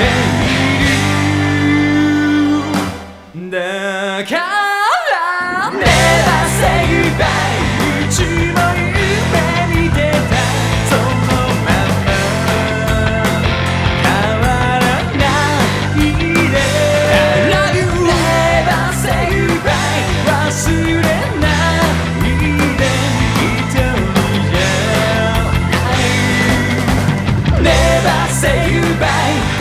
ているだから目は精一杯うちも夢見たそのまま変わらないで忘れないでい say goodbye.